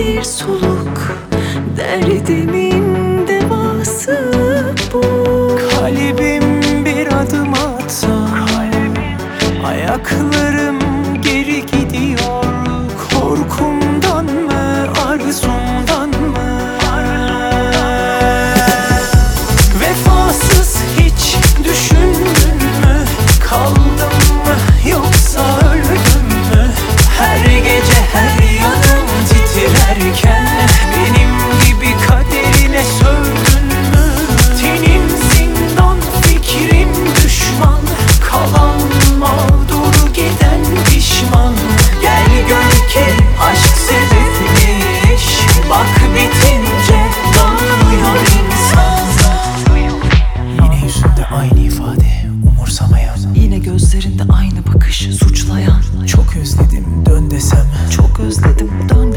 bir soluk Derdimin devası bu. Kalbim bir adım atsa Ayaklarım geri gidiyor ki aşk sebepmiş Bak bitince dağılıyor insan. Yine yüzünde aynı ifade umursamayan Yine gözlerinde aynı bakış suçlayan. Çok özledim dön desem. Çok özledim dön